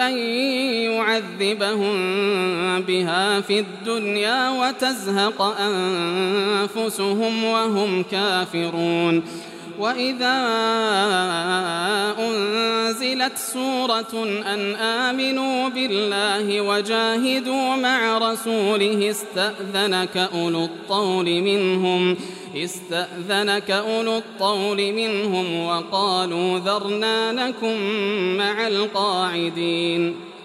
أن يعذبهم بها في الدنيا وتزهق أنفسهم وهم كافرون. وإذا أنزلت سورة أن آمنوا بالله وجاهدوا مع رسوله استأذنك أولو الطول منهم استأذنك أولو الطول منهم وقالوا ذرنا نكن مع القاعدين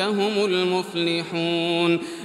هم المفلحون.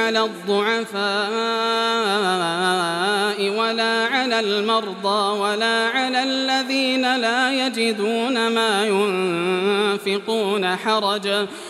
على الضعفاء ولا على المرضى ولا على الذين لا يجدون ما ينفقون حرج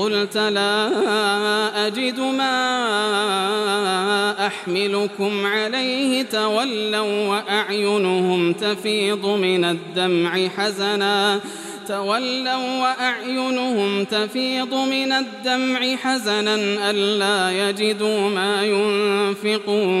قلت لا أجد ما أحملكم عليه تولوا وأعينهم تفيض من الدمع حزنا. تولوا وأعينهم تفيض من الدمع حزنا ألا يجدوا ما ينفقون.